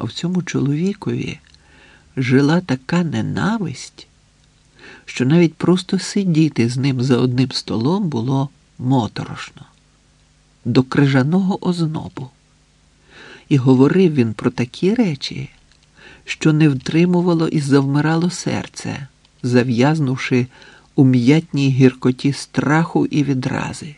А в цьому чоловікові жила така ненависть, що навіть просто сидіти з ним за одним столом було моторошно, до крижаного ознобу. І говорив він про такі речі, що не втримувало і завмирало серце, зав'язнувши у м'ятній гіркоті страху і відрази.